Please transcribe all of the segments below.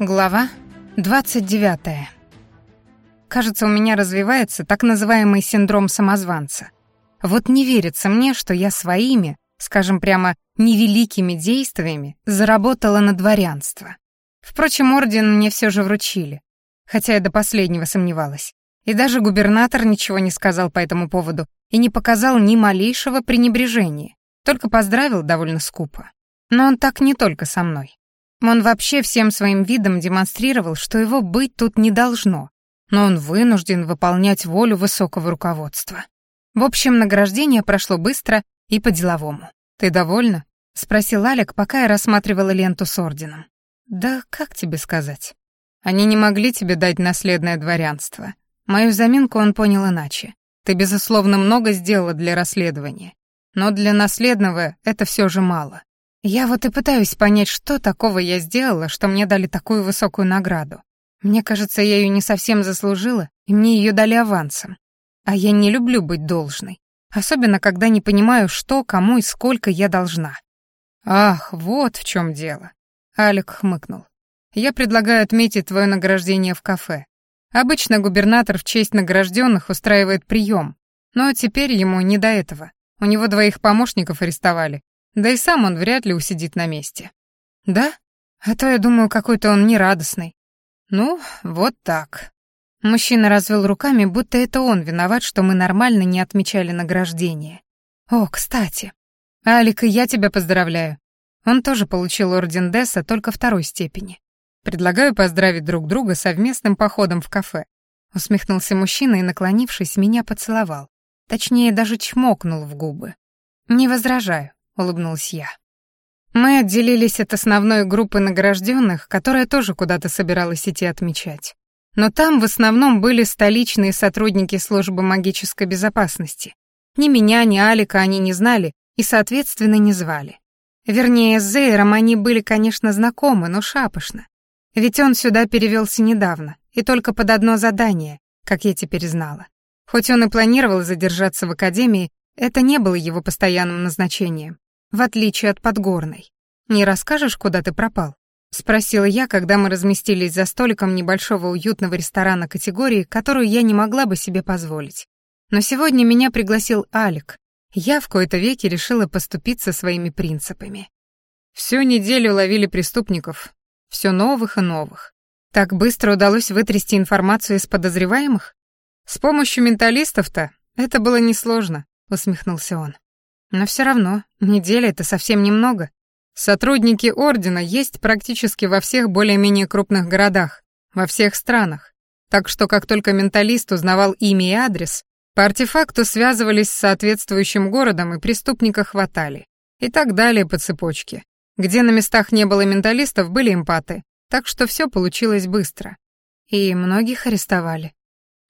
Глава 29. Кажется, у меня развивается так называемый синдром самозванца. Вот не верится мне, что я своими, скажем прямо, невеликими действиями заработала на дворянство. Впрочем, орден мне все же вручили, хотя я до последнего сомневалась. И даже губернатор ничего не сказал по этому поводу и не показал ни малейшего пренебрежения, только поздравил довольно скупо. Но он так не только со мной. Он вообще всем своим видом демонстрировал, что его быть тут не должно, но он вынужден выполнять волю высокого руководства. В общем, награждение прошло быстро и по-деловому. «Ты довольна?» — спросил Алек, пока я рассматривала ленту с орденом. «Да как тебе сказать? Они не могли тебе дать наследное дворянство. Мою заминку он понял иначе. Ты, безусловно, много сделала для расследования. Но для наследного это все же мало. Я вот и пытаюсь понять, что такого я сделала, что мне дали такую высокую награду. Мне кажется, я ее не совсем заслужила, и мне ее дали авансом. А я не люблю быть должной, особенно когда не понимаю, что, кому и сколько я должна. Ах, вот в чем дело. Алик хмыкнул. Я предлагаю отметить твое награждение в кафе. Обычно губернатор в честь награжденных устраивает прием, но теперь ему не до этого. У него двоих помощников арестовали, да и сам он вряд ли усидит на месте. Да? А то я думаю, какой-то он нерадостный. Ну, вот так. Мужчина развел руками, будто это он виноват, что мы нормально не отмечали награждение. О, кстати. Алик, и я тебя поздравляю. Он тоже получил орден Десса только второй степени. Предлагаю поздравить друг друга совместным походом в кафе. Усмехнулся мужчина и, наклонившись, меня поцеловал. Точнее, даже чмокнул в губы. Не возражаю улыбнулась я. Мы отделились от основной группы награжденных, которая тоже куда-то собиралась идти отмечать. Но там в основном были столичные сотрудники службы магической безопасности. Ни меня, ни Алика они не знали и, соответственно, не звали. Вернее, с Зейром они были, конечно, знакомы, но шапошно. Ведь он сюда перевелся недавно, и только под одно задание, как я теперь знала. Хоть он и планировал задержаться в академии, это не было его постоянным назначением в отличие от Подгорной. Не расскажешь, куда ты пропал?» — спросила я, когда мы разместились за столиком небольшого уютного ресторана категории, которую я не могла бы себе позволить. Но сегодня меня пригласил Алик. Я в кои-то веки решила поступиться своими принципами. Всю неделю ловили преступников, все новых и новых. Так быстро удалось вытрясти информацию из подозреваемых? С помощью менталистов-то это было несложно, усмехнулся он. Но все равно, неделя — это совсем немного. Сотрудники Ордена есть практически во всех более-менее крупных городах, во всех странах. Так что как только менталист узнавал имя и адрес, по артефакту связывались с соответствующим городом и преступника хватали. И так далее по цепочке. Где на местах не было менталистов, были эмпаты, так что все получилось быстро. И многих арестовали.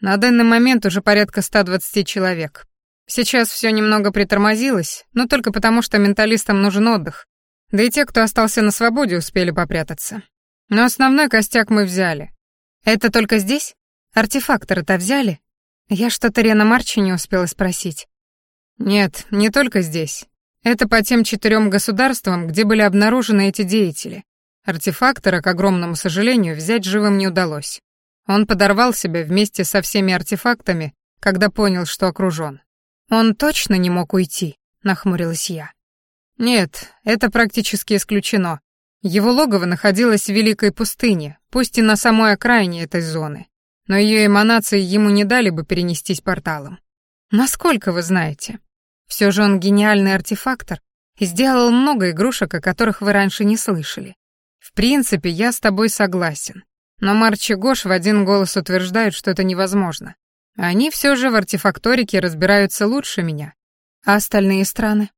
На данный момент уже порядка 120 человек. Сейчас все немного притормозилось, но только потому, что менталистам нужен отдых. Да и те, кто остался на свободе, успели попрятаться. Но основной костяк мы взяли. Это только здесь? Артефакторы-то взяли? Я что-то Рена Марчи не успела спросить. Нет, не только здесь. Это по тем четырем государствам, где были обнаружены эти деятели. Артефактора, к огромному сожалению, взять живым не удалось. Он подорвал себя вместе со всеми артефактами, когда понял, что окружен. «Он точно не мог уйти?» — нахмурилась я. «Нет, это практически исключено. Его логово находилось в Великой пустыне, пусть и на самой окраине этой зоны, но ее эманации ему не дали бы перенестись порталом. Насколько вы знаете? Все же он гениальный артефактор и сделал много игрушек, о которых вы раньше не слышали. В принципе, я с тобой согласен, но Марч и Гош в один голос утверждают, что это невозможно. Они все же в артефакторике разбираются лучше меня. А остальные страны?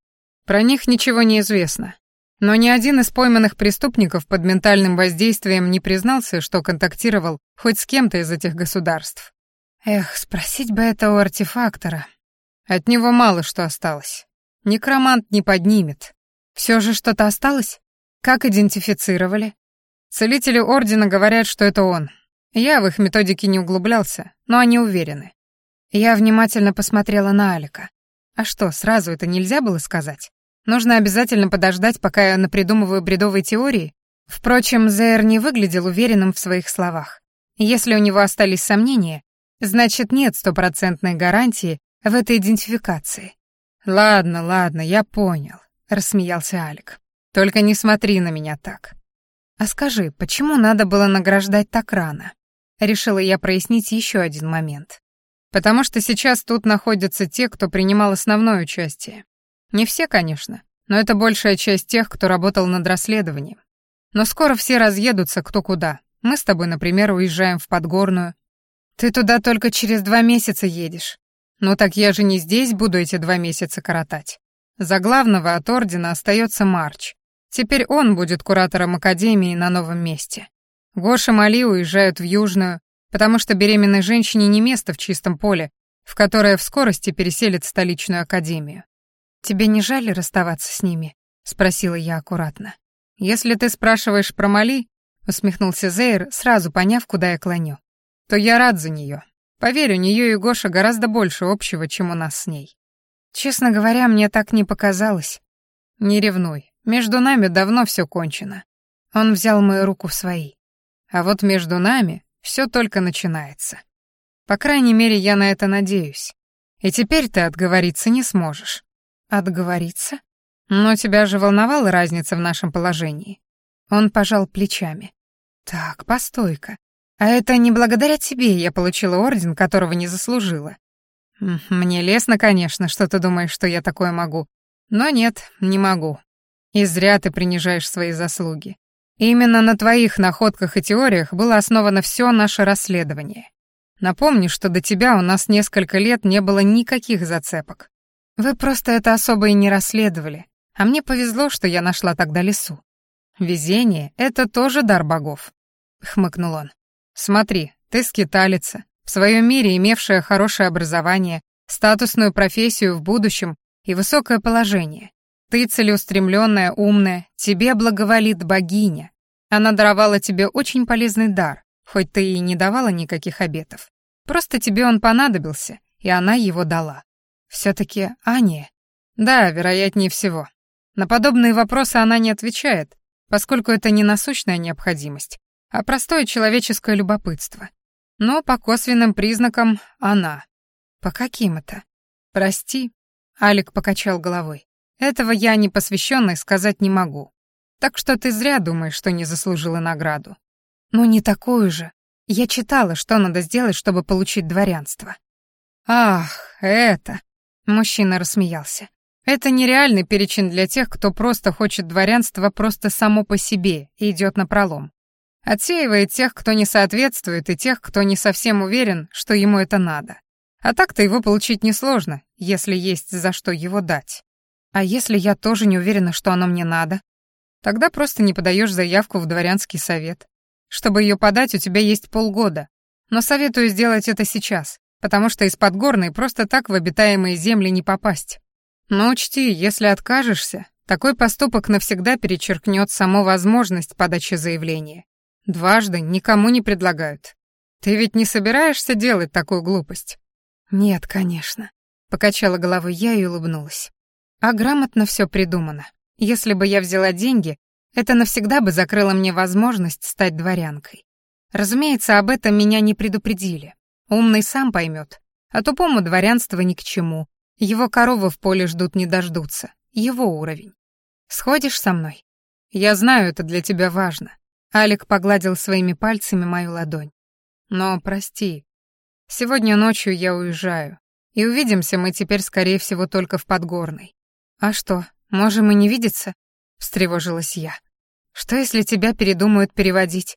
Про них ничего не известно. Но ни один из пойманных преступников под ментальным воздействием не признался, что контактировал хоть с кем-то из этих государств. Эх, спросить бы это у артефактора. От него мало что осталось. Некромант не поднимет. Все же что-то осталось? Как идентифицировали? Целители Ордена говорят, что это он, я в их методике не углублялся, но они уверены. Я внимательно посмотрела на Алика. А что, сразу это нельзя было сказать? Нужно обязательно подождать, пока я напридумываю бредовые теории? Впрочем, Зейр не выглядел уверенным в своих словах. Если у него остались сомнения, значит, нет стопроцентной гарантии в этой идентификации. «Ладно, ладно, я понял», — рассмеялся Алик. «Только не смотри на меня так». «А скажи, почему надо было награждать так рано?» Решила я прояснить еще один момент. «Потому что сейчас тут находятся те, кто принимал основное участие. Не все, конечно, но это большая часть тех, кто работал над расследованием. Но скоро все разъедутся кто куда. Мы с тобой, например, уезжаем в Подгорную. Ты туда только через два месяца едешь. Ну так я же не здесь буду эти два месяца коротать. За главного от ордена остается Марч. Теперь он будет куратором академии на новом месте. Гоша Мали уезжают в Южную, потому что беременной женщине не место в чистом поле, в которое в скорости переселит столичную академию. «Тебе не жаль расставаться с ними?» — спросила я аккуратно. «Если ты спрашиваешь про Мали», — усмехнулся Зейр, сразу поняв, куда я клоню, «то я рад за нее. Поверь, у нее и Гоша гораздо больше общего, чем у нас с ней. Честно говоря, мне так не показалось. Не ревнуй, между нами давно все кончено». Он взял мою руку в свои. А вот между нами все только начинается. По крайней мере, я на это надеюсь. И теперь ты отговориться не сможешь. Отговориться? Но тебя же волновала разница в нашем положении. Он пожал плечами. Так, постой-ка. А это не благодаря тебе я получила орден, которого не заслужила. Мне лестно, конечно, что ты думаешь, что я такое могу. Но нет, не могу. И зря ты принижаешь свои заслуги. Именно на твоих находках и теориях было основано все наше расследование. Напомню, что до тебя у нас несколько лет не было никаких зацепок. Вы просто это особо и не расследовали, а мне повезло, что я нашла тогда лесу. Везение — это тоже дар богов», — хмыкнул он. «Смотри, ты скиталица, в своем мире имевшая хорошее образование, статусную профессию в будущем и высокое положение. Ты целеустремленная, умная, тебе благоволит богиня. Она даровала тебе очень полезный дар, хоть ты и не давала никаких обетов. Просто тебе он понадобился, и она его дала. Все-таки Аня? Да, вероятнее всего. На подобные вопросы она не отвечает, поскольку это не насущная необходимость, а простое человеческое любопытство. Но по косвенным признакам она. По каким это? Прости, Алик покачал головой. Этого я не посвященный сказать не могу. Так что ты зря думаешь, что не заслужила награду. Ну не такую же. Я читала, что надо сделать, чтобы получить дворянство. Ах, это. Мужчина рассмеялся. Это нереальный перечень для тех, кто просто хочет дворянства просто само по себе и идет на пролом. Отсеивает тех, кто не соответствует, и тех, кто не совсем уверен, что ему это надо. А так-то его получить несложно, если есть за что его дать. А если я тоже не уверена, что оно мне надо? Тогда просто не подаешь заявку в дворянский совет. Чтобы ее подать, у тебя есть полгода. Но советую сделать это сейчас, потому что из Подгорной просто так в обитаемые земли не попасть. Но учти, если откажешься, такой поступок навсегда перечеркнет саму возможность подачи заявления. Дважды никому не предлагают. Ты ведь не собираешься делать такую глупость? Нет, конечно. Покачала головой я и улыбнулась. А грамотно все придумано. Если бы я взяла деньги, это навсегда бы закрыло мне возможность стать дворянкой. Разумеется, об этом меня не предупредили. Умный сам поймет, а тупому дворянство ни к чему. Его коровы в поле ждут не дождутся. Его уровень. Сходишь со мной? Я знаю, это для тебя важно. Алик погладил своими пальцами мою ладонь. Но прости. Сегодня ночью я уезжаю. И увидимся мы теперь, скорее всего, только в Подгорной. А что, можем и не видеться? Встревожилась я. Что, если тебя передумают переводить?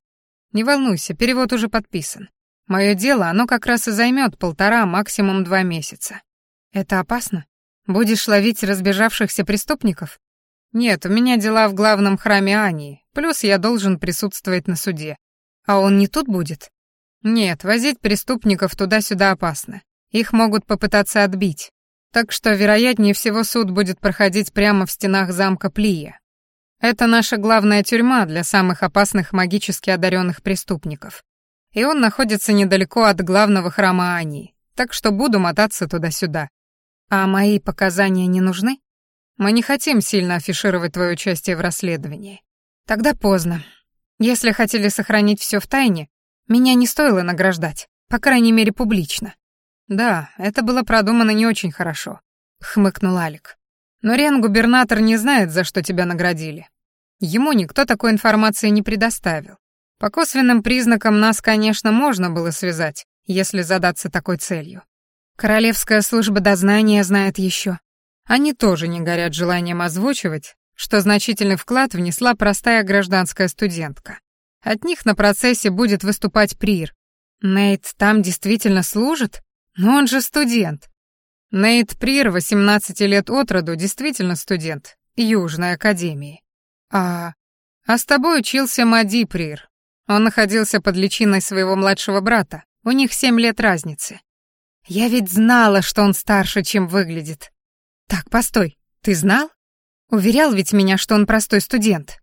Не волнуйся, перевод уже подписан. Мое дело, оно как раз и займет полтора, максимум два месяца. Это опасно? Будешь ловить разбежавшихся преступников? Нет, у меня дела в главном храме Ании, плюс я должен присутствовать на суде. А он не тут будет? Нет, возить преступников туда-сюда опасно. Их могут попытаться отбить. Так что, вероятнее всего, суд будет проходить прямо в стенах замка Плия. Это наша главная тюрьма для самых опасных магически одаренных преступников и он находится недалеко от главного храма Ании, так что буду мотаться туда-сюда. А мои показания не нужны? Мы не хотим сильно афишировать твое участие в расследовании. Тогда поздно. Если хотели сохранить все в тайне, меня не стоило награждать, по крайней мере, публично. Да, это было продумано не очень хорошо, хмыкнул Алик. Но Рен-губернатор не знает, за что тебя наградили. Ему никто такой информации не предоставил. По косвенным признакам нас, конечно, можно было связать, если задаться такой целью. Королевская служба дознания знает еще. Они тоже не горят желанием озвучивать, что значительный вклад внесла простая гражданская студентка. От них на процессе будет выступать Прир. Нейт там действительно служит? Но он же студент. Нейт Прир, 18 лет от роду, действительно студент Южной Академии. А... А с тобой учился Мади Прир. Он находился под личиной своего младшего брата. У них семь лет разницы. Я ведь знала, что он старше, чем выглядит. Так, постой, ты знал? Уверял ведь меня, что он простой студент.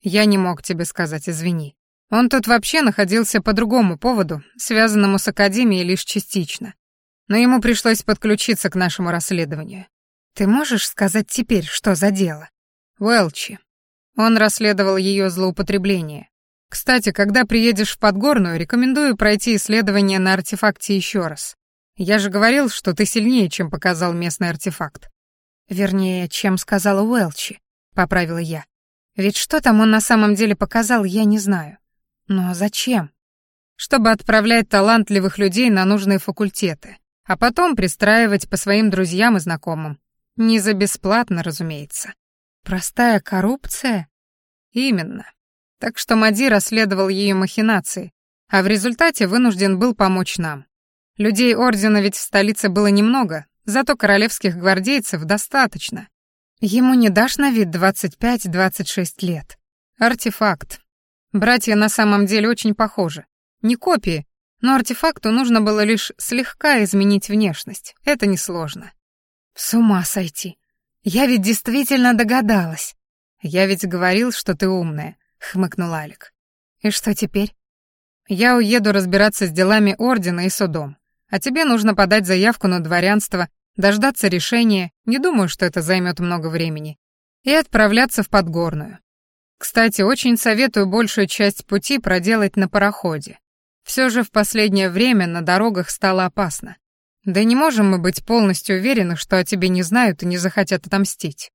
Я не мог тебе сказать, извини. Он тут вообще находился по другому поводу, связанному с Академией лишь частично. Но ему пришлось подключиться к нашему расследованию. Ты можешь сказать теперь, что за дело? Уэлчи. Он расследовал ее злоупотребление. Кстати, когда приедешь в Подгорную, рекомендую пройти исследование на артефакте еще раз. Я же говорил, что ты сильнее, чем показал местный артефакт. Вернее, чем сказала Уэлчи, поправила я. Ведь что там он на самом деле показал, я не знаю. Но зачем? Чтобы отправлять талантливых людей на нужные факультеты, а потом пристраивать по своим друзьям и знакомым. Не за бесплатно, разумеется. Простая коррупция? Именно. Так что Мади расследовал ее махинации, а в результате вынужден был помочь нам. Людей Ордена ведь в столице было немного, Зато королевских гвардейцев достаточно. Ему не дашь на вид 25-26 лет. Артефакт. Братья на самом деле очень похожи. Не копии, но артефакту нужно было лишь слегка изменить внешность. Это несложно. С ума сойти. Я ведь действительно догадалась. Я ведь говорил, что ты умная, хмыкнул Алик. И что теперь? Я уеду разбираться с делами ордена и судом. А тебе нужно подать заявку на дворянство дождаться решения, не думаю, что это займет много времени, и отправляться в Подгорную. Кстати, очень советую большую часть пути проделать на пароходе. Все же в последнее время на дорогах стало опасно. Да не можем мы быть полностью уверены, что о тебе не знают и не захотят отомстить.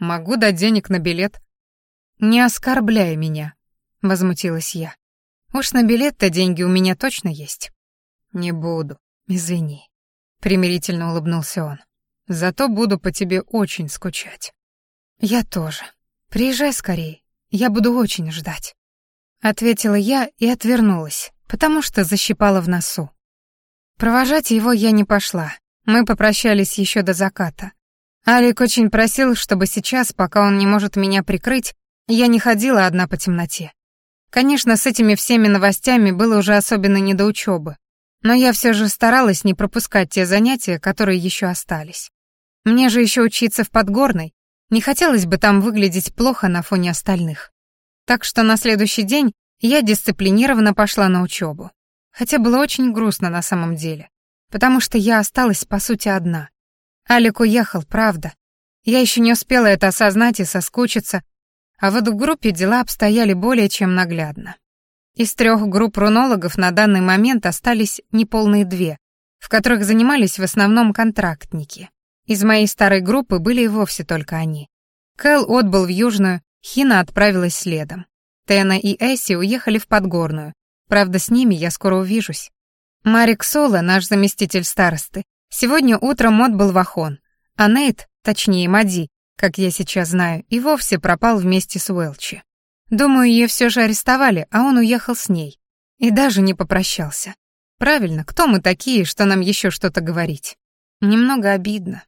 Могу дать денег на билет. Не оскорбляй меня, возмутилась я. Уж на билет-то деньги у меня точно есть. Не буду, извини примирительно улыбнулся он. Зато буду по тебе очень скучать. Я тоже. Приезжай скорее. Я буду очень ждать. Ответила я и отвернулась, потому что защипала в носу. Провожать его я не пошла. Мы попрощались еще до заката. Алик очень просил, чтобы сейчас, пока он не может меня прикрыть, я не ходила одна по темноте. Конечно, с этими всеми новостями было уже особенно не до учебы, но я все же старалась не пропускать те занятия, которые еще остались. Мне же еще учиться в Подгорной, не хотелось бы там выглядеть плохо на фоне остальных. Так что на следующий день я дисциплинированно пошла на учебу. Хотя было очень грустно на самом деле, потому что я осталась, по сути, одна. Алик уехал, правда. Я еще не успела это осознать и соскучиться, а вот в группе дела обстояли более чем наглядно. Из трех групп рунологов на данный момент остались неполные две, в которых занимались в основном контрактники. Из моей старой группы были и вовсе только они. Кэл отбыл в Южную, Хина отправилась следом. Тена и Эсси уехали в Подгорную. Правда, с ними я скоро увижусь. Марик Соло, наш заместитель старосты, сегодня утром отбыл в Ахон, а Нейт, точнее Мади, как я сейчас знаю, и вовсе пропал вместе с Уэлчи. Думаю, ее все же арестовали, а он уехал с ней. И даже не попрощался. Правильно, кто мы такие, что нам еще что-то говорить? Немного обидно.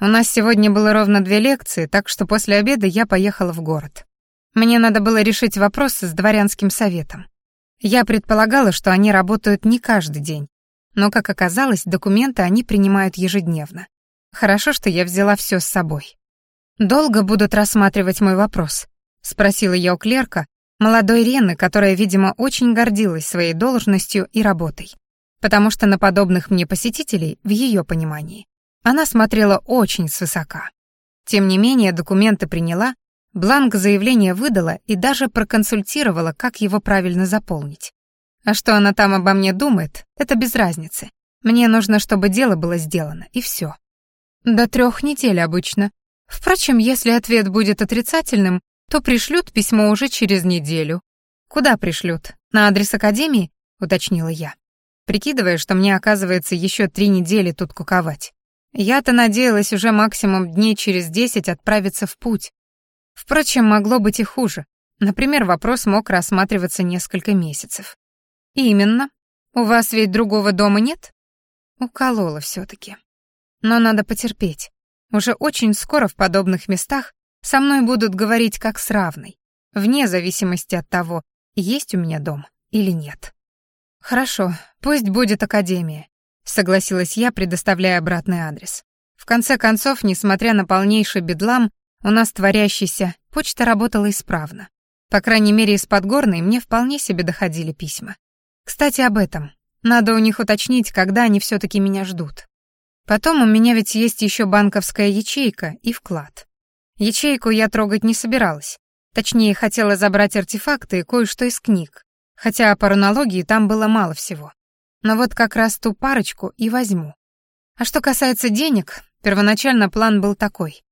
У нас сегодня было ровно две лекции, так что после обеда я поехала в город. Мне надо было решить вопросы с дворянским советом. Я предполагала, что они работают не каждый день, но, как оказалось, документы они принимают ежедневно. Хорошо, что я взяла все с собой. Долго будут рассматривать мой вопрос, спросила я у клерка, молодой Рены, которая, видимо, очень гордилась своей должностью и работой. Потому что на подобных мне посетителей, в ее понимании, она смотрела очень свысока. Тем не менее, документы приняла, Бланк заявления выдала и даже проконсультировала, как его правильно заполнить. А что она там обо мне думает, это без разницы. Мне нужно, чтобы дело было сделано, и все. До трех недель обычно. Впрочем, если ответ будет отрицательным, то пришлют письмо уже через неделю. Куда пришлют? На адрес академии? уточнила я, прикидывая, что мне оказывается еще три недели тут куковать. Я-то надеялась уже максимум дней через десять отправиться в путь. Впрочем, могло быть и хуже. Например, вопрос мог рассматриваться несколько месяцев. «Именно. У вас ведь другого дома нет?» Уколола все-таки. Но надо потерпеть. Уже очень скоро в подобных местах со мной будут говорить как с равной, вне зависимости от того, есть у меня дом или нет. «Хорошо, пусть будет академия», — согласилась я, предоставляя обратный адрес. В конце концов, несмотря на полнейший бедлам, у нас творящийся, почта работала исправно. По крайней мере, из Подгорной мне вполне себе доходили письма. Кстати, об этом. Надо у них уточнить, когда они все таки меня ждут. Потом у меня ведь есть еще банковская ячейка и вклад. Ячейку я трогать не собиралась. Точнее, хотела забрать артефакты и кое-что из книг. Хотя по рунологии там было мало всего. Но вот как раз ту парочку и возьму. А что касается денег, первоначально план был такой.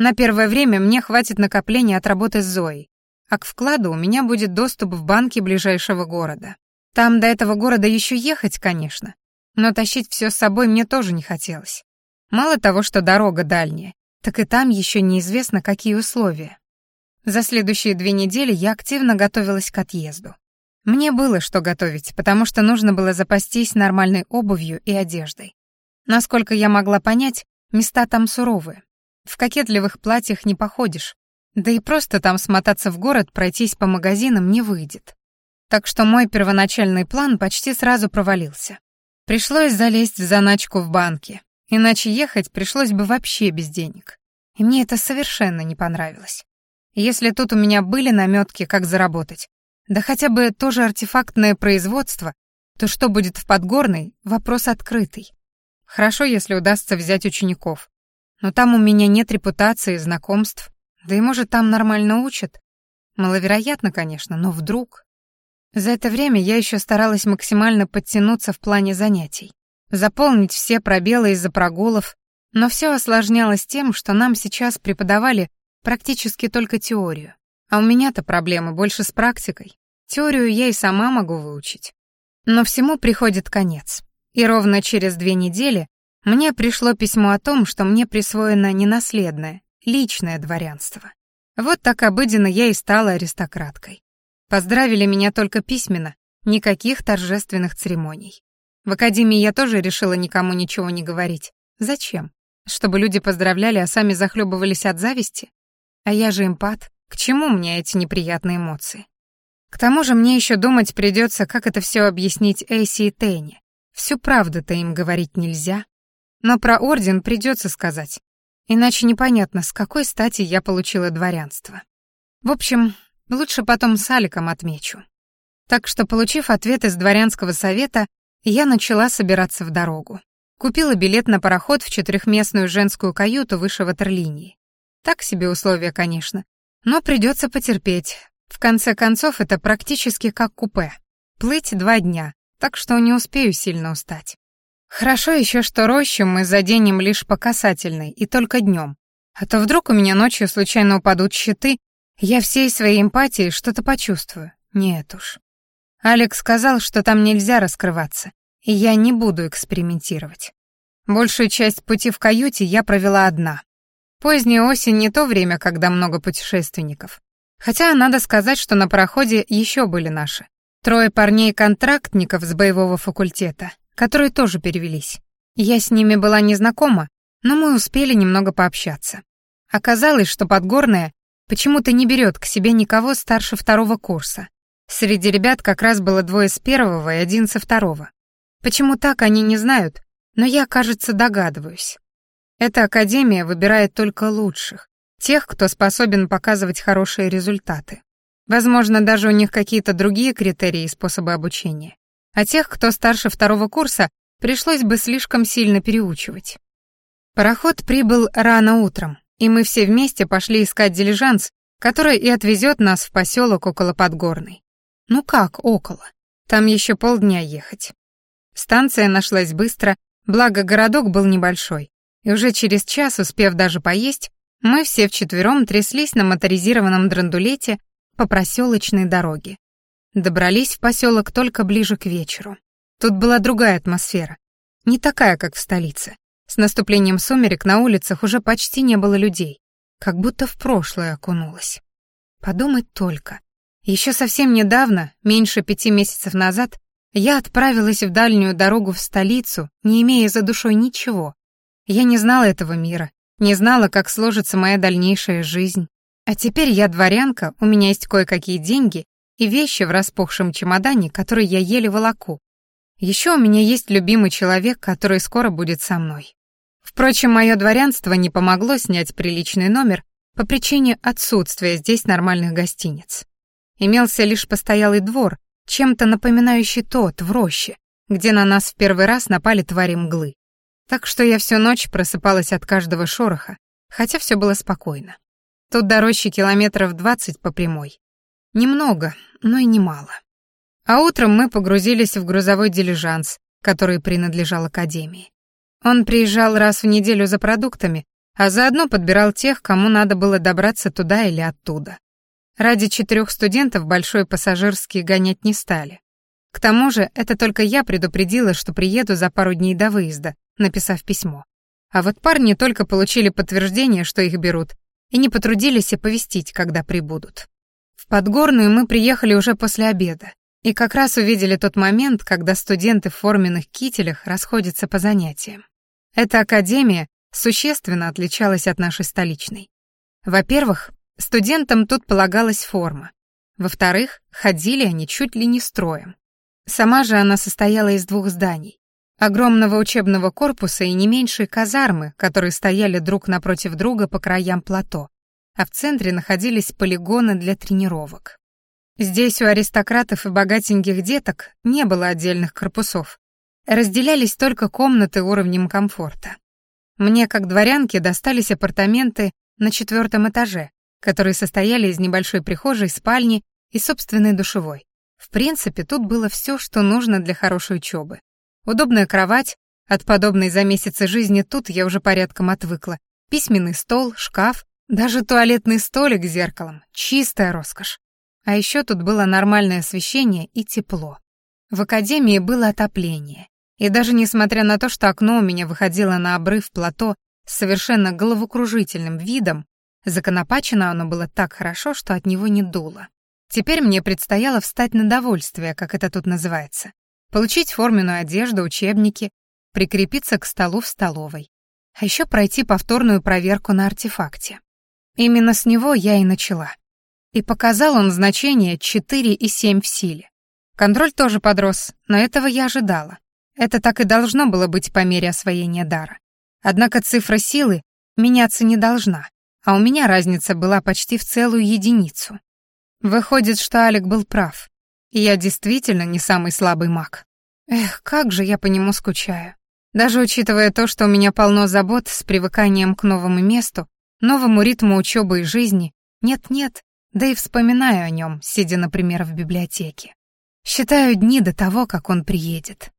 На первое время мне хватит накопления от работы с Зоей, а к вкладу у меня будет доступ в банки ближайшего города. Там до этого города еще ехать, конечно, но тащить все с собой мне тоже не хотелось. Мало того, что дорога дальняя, так и там еще неизвестно, какие условия. За следующие две недели я активно готовилась к отъезду. Мне было что готовить, потому что нужно было запастись нормальной обувью и одеждой. Насколько я могла понять, места там суровые. В кокетливых платьях не походишь, да и просто там смотаться в город, пройтись по магазинам не выйдет. Так что мой первоначальный план почти сразу провалился. Пришлось залезть в заначку в банке, иначе ехать пришлось бы вообще без денег. И мне это совершенно не понравилось. Если тут у меня были намётки, как заработать, да хотя бы тоже артефактное производство, то что будет в Подгорной — вопрос открытый. Хорошо, если удастся взять учеников. Но там у меня нет репутации, знакомств, да и может там нормально учат. Маловероятно, конечно, но вдруг... За это время я еще старалась максимально подтянуться в плане занятий, заполнить все пробелы из-за прогулов, но все осложнялось тем, что нам сейчас преподавали практически только теорию. А у меня-то проблемы больше с практикой. Теорию я и сама могу выучить. Но всему приходит конец. И ровно через две недели мне пришло письмо о том, что мне присвоено не наследное, личное дворянство. Вот так обыденно я и стала аристократкой. Поздравили меня только письменно, никаких торжественных церемоний. В академии я тоже решила никому ничего не говорить. Зачем? Чтобы люди поздравляли, а сами захлебывались от зависти? А я же эмпат. К чему мне эти неприятные эмоции? К тому же мне еще думать придется, как это все объяснить Эйси и Тенни. Всю правду-то им говорить нельзя. Но про орден придется сказать. Иначе непонятно, с какой стати я получила дворянство. В общем, Лучше потом с Аликом отмечу. Так что, получив ответ из дворянского совета, я начала собираться в дорогу. Купила билет на пароход в четырехместную женскую каюту выше ватерлинии. Так себе условия, конечно, но придется потерпеть. В конце концов, это практически как купе. Плыть два дня, так что не успею сильно устать. Хорошо еще, что рощу мы заденем лишь по касательной и только днем. А то вдруг у меня ночью случайно упадут щиты, я всей своей эмпатией что-то почувствую. Нет уж. Алекс сказал, что там нельзя раскрываться, и я не буду экспериментировать. Большую часть пути в каюте я провела одна. Поздняя осень не то время, когда много путешественников. Хотя надо сказать, что на пароходе еще были наши. Трое парней-контрактников с боевого факультета, которые тоже перевелись. Я с ними была не знакома, но мы успели немного пообщаться. Оказалось, что Подгорная почему-то не берет к себе никого старше второго курса. Среди ребят как раз было двое с первого и один со второго. Почему так, они не знают, но я, кажется, догадываюсь. Эта академия выбирает только лучших, тех, кто способен показывать хорошие результаты. Возможно, даже у них какие-то другие критерии и способы обучения. А тех, кто старше второго курса, пришлось бы слишком сильно переучивать. Пароход прибыл рано утром, и мы все вместе пошли искать дилижанс, которая и отвезет нас в поселок около Подгорной. Ну как около? Там еще полдня ехать. Станция нашлась быстро, благо городок был небольшой, и уже через час, успев даже поесть, мы все вчетвером тряслись на моторизированном драндулете по проселочной дороге. Добрались в поселок только ближе к вечеру. Тут была другая атмосфера, не такая, как в столице. С наступлением сумерек на улицах уже почти не было людей, как будто в прошлое окунулась. Подумать только. Еще совсем недавно, меньше пяти месяцев назад, я отправилась в дальнюю дорогу в столицу, не имея за душой ничего. Я не знала этого мира, не знала, как сложится моя дальнейшая жизнь. А теперь я дворянка, у меня есть кое-какие деньги и вещи в распухшем чемодане, которые я еле волоку. Еще у меня есть любимый человек, который скоро будет со мной. Впрочем, мое дворянство не помогло снять приличный номер по причине отсутствия здесь нормальных гостиниц. Имелся лишь постоялый двор, чем-то напоминающий тот в роще, где на нас в первый раз напали твари мглы. Так что я всю ночь просыпалась от каждого шороха, хотя все было спокойно. Тут до рощи километров двадцать по прямой. Немного, но и немало. А утром мы погрузились в грузовой дилижанс, который принадлежал Академии. Он приезжал раз в неделю за продуктами, а заодно подбирал тех, кому надо было добраться туда или оттуда. Ради четырех студентов большой пассажирский гонять не стали. К тому же, это только я предупредила, что приеду за пару дней до выезда, написав письмо. А вот парни только получили подтверждение, что их берут, и не потрудились оповестить, когда прибудут. В Подгорную мы приехали уже после обеда, и как раз увидели тот момент, когда студенты в форменных кителях расходятся по занятиям. Эта академия существенно отличалась от нашей столичной. Во-первых, студентам тут полагалась форма. Во-вторых, ходили они чуть ли не строем. Сама же она состояла из двух зданий огромного учебного корпуса и не меньшей казармы, которые стояли друг напротив друга по краям плато, а в центре находились полигоны для тренировок. Здесь у аристократов и богатеньких деток не было отдельных корпусов. Разделялись только комнаты уровнем комфорта. Мне, как дворянке, достались апартаменты на четвертом этаже, которые состояли из небольшой прихожей, спальни и собственной душевой. В принципе, тут было все, что нужно для хорошей учебы. Удобная кровать, от подобной за месяцы жизни тут я уже порядком отвыкла. Письменный стол, шкаф, даже туалетный столик с зеркалом. Чистая роскошь. А еще тут было нормальное освещение и тепло. В академии было отопление. И даже несмотря на то, что окно у меня выходило на обрыв плато с совершенно головокружительным видом, законопачено оно было так хорошо, что от него не дуло. Теперь мне предстояло встать на довольствие, как это тут называется получить форменную одежду, учебники, прикрепиться к столу в столовой, а еще пройти повторную проверку на артефакте. Именно с него я и начала. И показал он значение 4 и 7 в силе. Контроль тоже подрос, но этого я ожидала. Это так и должно было быть по мере освоения дара. Однако цифра силы меняться не должна, а у меня разница была почти в целую единицу. Выходит, что Алик был прав. Я действительно не самый слабый маг. Эх, как же я по нему скучаю. Даже учитывая то, что у меня полно забот с привыканием к новому месту, новому ритму учебы и жизни, нет-нет, да и вспоминаю о нем, сидя, например, в библиотеке. Считаю дни до того, как он приедет.